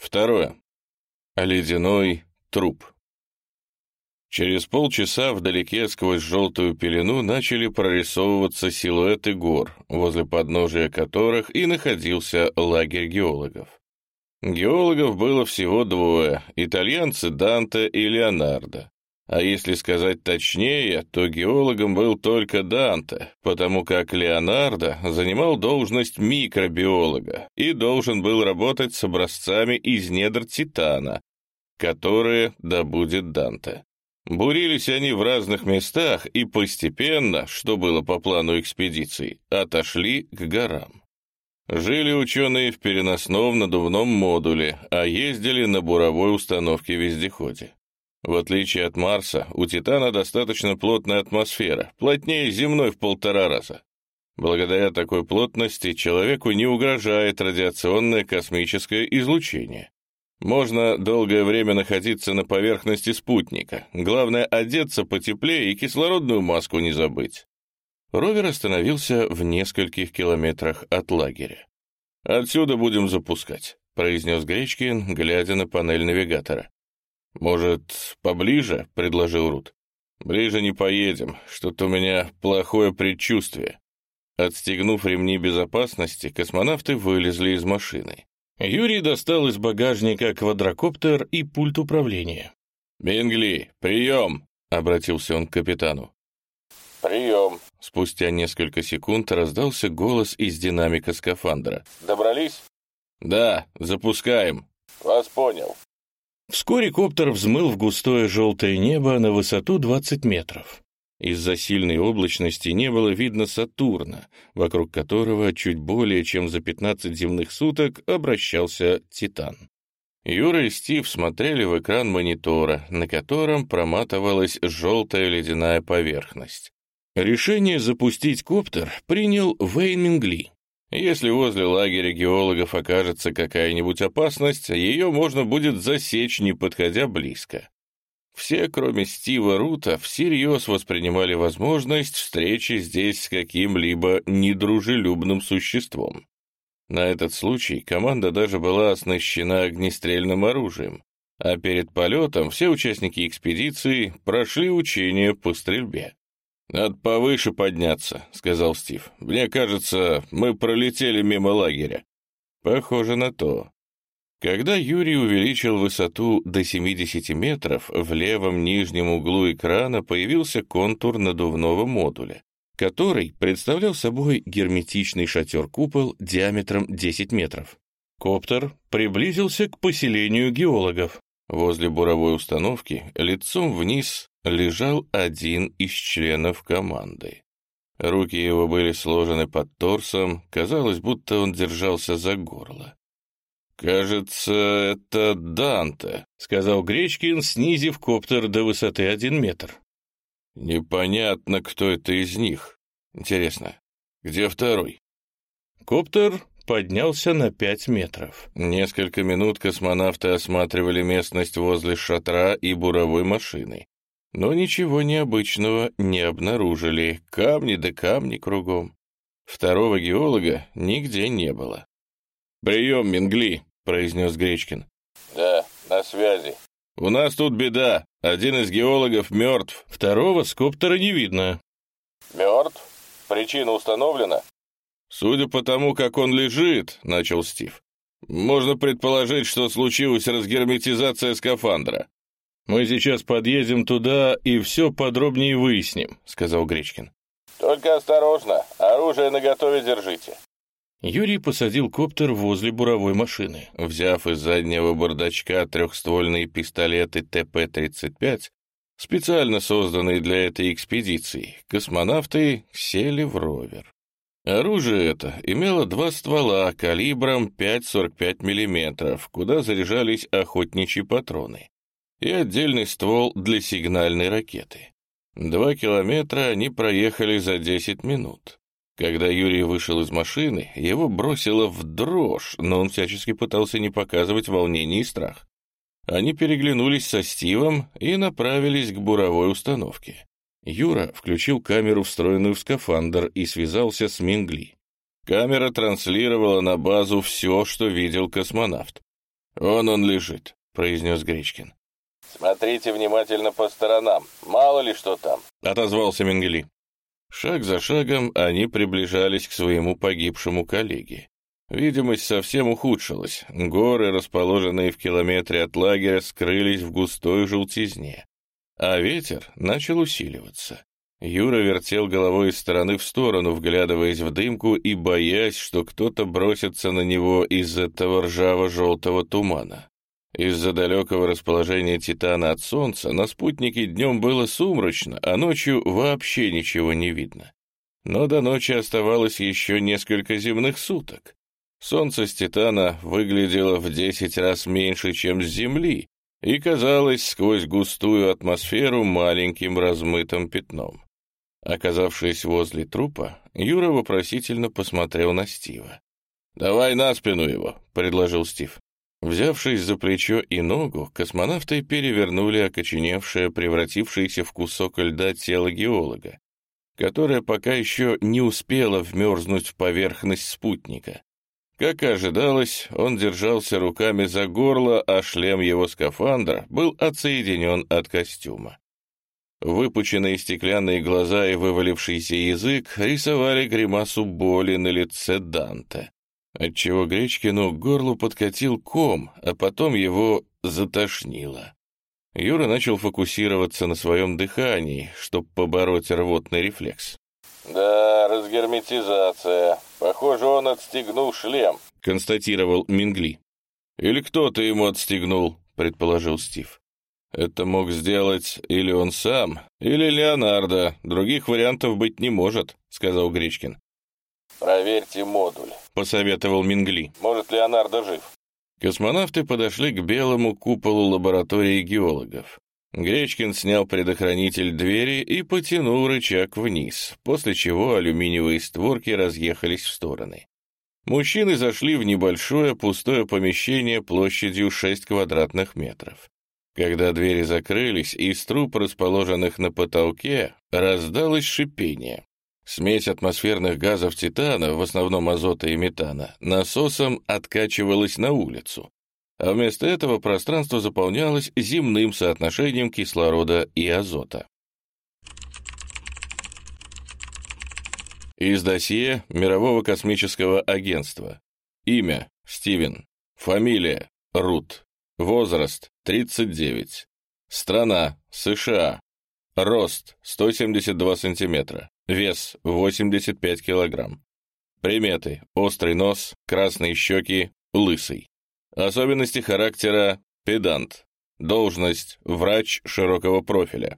Второе. Ледяной труп. Через полчаса вдалеке сквозь желтую пелену начали прорисовываться силуэты гор, возле подножия которых и находился лагерь геологов. Геологов было всего двое — итальянцы Данте и Леонардо. А если сказать точнее, то геологом был только Данте, потому как Леонардо занимал должность микробиолога и должен был работать с образцами из недр Титана, которые добудет Данте. Бурились они в разных местах и постепенно, что было по плану экспедиции, отошли к горам. Жили ученые в переносном надувном модуле, а ездили на буровой установке-вездеходе. В отличие от Марса, у Титана достаточно плотная атмосфера, плотнее земной в полтора раза. Благодаря такой плотности человеку не угрожает радиационное космическое излучение. Можно долгое время находиться на поверхности спутника. Главное — одеться потеплее и кислородную маску не забыть. Ровер остановился в нескольких километрах от лагеря. «Отсюда будем запускать», — произнес Гречкин, глядя на панель навигатора. «Может, поближе?» — предложил Рут. «Ближе не поедем. Что-то у меня плохое предчувствие». Отстегнув ремни безопасности, космонавты вылезли из машины. Юрий достал из багажника квадрокоптер и пульт управления. «Бингли, прием!» — обратился он к капитану. «Прием!» Спустя несколько секунд раздался голос из динамика скафандра. «Добрались?» «Да, запускаем!» «Вас понял!» Вскоре коптер взмыл в густое желтое небо на высоту 20 метров. Из-за сильной облачности не было видно Сатурна, вокруг которого чуть более чем за 15 земных суток обращался Титан. Юра и Стив смотрели в экран монитора, на котором проматывалась желтая ледяная поверхность. Решение запустить коптер принял Вейн Мингли. Если возле лагеря геологов окажется какая-нибудь опасность, ее можно будет засечь, не подходя близко. Все, кроме Стива Рута, всерьез воспринимали возможность встречи здесь с каким-либо недружелюбным существом. На этот случай команда даже была оснащена огнестрельным оружием, а перед полетом все участники экспедиции прошли учения по стрельбе. «Надо повыше подняться», — сказал Стив. «Мне кажется, мы пролетели мимо лагеря». «Похоже на то. Когда Юрий увеличил высоту до 70 метров, в левом нижнем углу экрана появился контур надувного модуля, который представлял собой герметичный шатер-купол диаметром 10 метров. Коптер приблизился к поселению геологов. Возле буровой установки лицом вниз лежал один из членов команды. Руки его были сложены под торсом, казалось, будто он держался за горло. «Кажется, это Данте», — сказал Гречкин, снизив коптер до высоты один метр. «Непонятно, кто это из них. Интересно, где второй?» Коптер поднялся на пять метров. Несколько минут космонавты осматривали местность возле шатра и буровой машины. Но ничего необычного не обнаружили, камни да камни кругом. Второго геолога нигде не было. «Прием, Мингли!» — произнес Гречкин. «Да, на связи». «У нас тут беда. Один из геологов мертв, второго с коптера не видно». «Мертв? Причина установлена?» «Судя по тому, как он лежит», — начал Стив, «можно предположить, что случилась разгерметизация скафандра». «Мы сейчас подъедем туда и все подробнее выясним», — сказал Гречкин. «Только осторожно, оружие наготове держите». Юрий посадил коптер возле буровой машины. Взяв из заднего бардачка трехствольные пистолеты ТП-35, специально созданные для этой экспедиции, космонавты сели в ровер. Оружие это имело два ствола калибром 5,45 мм, куда заряжались охотничьи патроны, и отдельный ствол для сигнальной ракеты. Два километра они проехали за 10 минут. Когда Юрий вышел из машины, его бросило в дрожь, но он всячески пытался не показывать волнение и страх. Они переглянулись со Стивом и направились к буровой установке. Юра включил камеру, встроенную в скафандр, и связался с Мингли. Камера транслировала на базу все, что видел космонавт. «Вон он лежит», — произнес Гречкин. «Смотрите внимательно по сторонам, мало ли что там», — отозвался Менгели. Шаг за шагом они приближались к своему погибшему коллеге. Видимость совсем ухудшилась. Горы, расположенные в километре от лагеря, скрылись в густой желтизне. А ветер начал усиливаться. Юра вертел головой из стороны в сторону, вглядываясь в дымку и боясь, что кто-то бросится на него из этого ржаво-желтого тумана. Из-за далекого расположения Титана от Солнца на спутнике днем было сумрачно, а ночью вообще ничего не видно. Но до ночи оставалось еще несколько земных суток. Солнце с Титана выглядело в десять раз меньше, чем с Земли, и казалось сквозь густую атмосферу маленьким размытым пятном. Оказавшись возле трупа, Юра вопросительно посмотрел на Стива. «Давай на спину его», — предложил Стив. Взявшись за плечо и ногу, космонавты перевернули окоченевшее, превратившееся в кусок льда тело геолога, которое пока еще не успело вмерзнуть в поверхность спутника. Как и ожидалось, он держался руками за горло, а шлем его скафандра был отсоединен от костюма. Выпученные стеклянные глаза и вывалившийся язык рисовали гримасу боли на лице Данте, отчего Гречкину к горлу подкатил ком, а потом его затошнило. Юра начал фокусироваться на своем дыхании, чтобы побороть рвотный рефлекс. «Да, разгерметизация. Похоже, он отстегнул шлем», — констатировал Мингли. «Или кто-то ему отстегнул», — предположил Стив. Это мог сделать или он сам, или Леонардо. Других вариантов быть не может, сказал Гречкин. Проверьте модуль, посоветовал Мингли. Может, Леонардо жив. Космонавты подошли к белому куполу лаборатории геологов. Гречкин снял предохранитель двери и потянул рычаг вниз, после чего алюминиевые створки разъехались в стороны. Мужчины зашли в небольшое пустое помещение площадью 6 квадратных метров. Когда двери закрылись, из труб, расположенных на потолке, раздалось шипение. Смесь атмосферных газов титана, в основном азота и метана, насосом откачивалась на улицу, а вместо этого пространство заполнялось земным соотношением кислорода и азота. Из досье Мирового космического агентства. Имя – Стивен. Фамилия – Рут. Возраст 39. Страна США. Рост 172 сантиметра. Вес 85 килограмм. Приметы. Острый нос, красные щеки, лысый. Особенности характера педант. Должность врач широкого профиля.